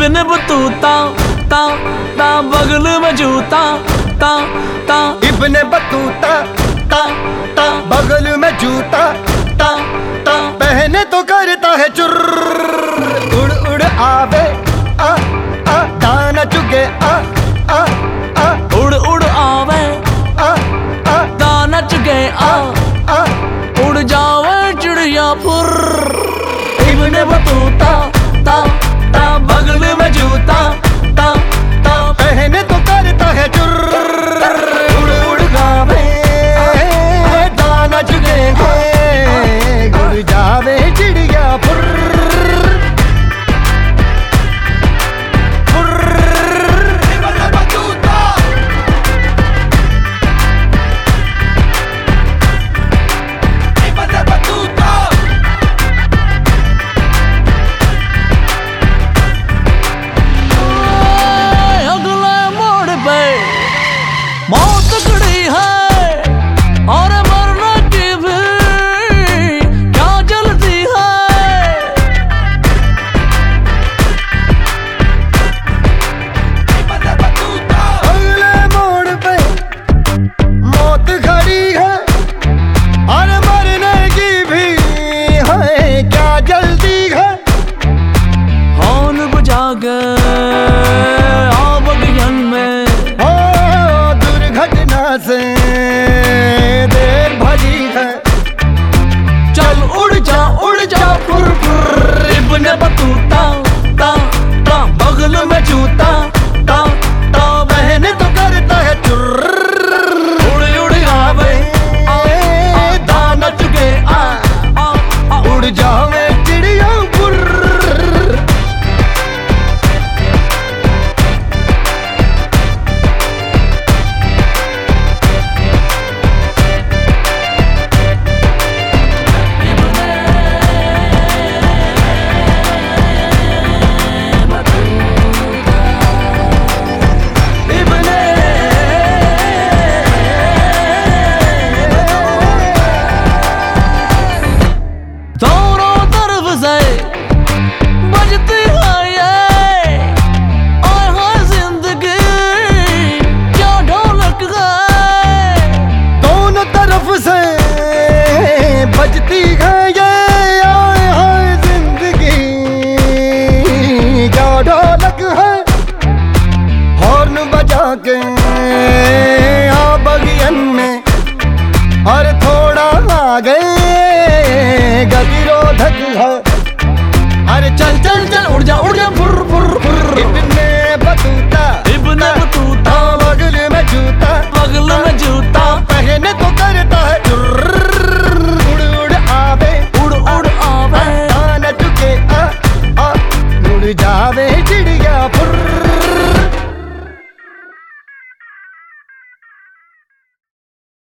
बिन Battuta, ता ता, बगल में जूता ता ता। इब्ने बतूता, ता ता, बगल में जूता ता ता। पहने तो करता है चुर। उड़ उड़ आवे आ बगल बजा के आ बगियन में और थोड़ा आ गए गतिरोधक है। अरे चल चल चल उड़ जा उड़ जा फुर फुर फुर। इतने बतूता इबने बतूता। हाँ, बगल में जूता। बगल में जूता। पहने तो करता है उड़ उड़ आवे। उड़ उड़ आवे। आ न चुके आ आ उड़ जावे चिड़।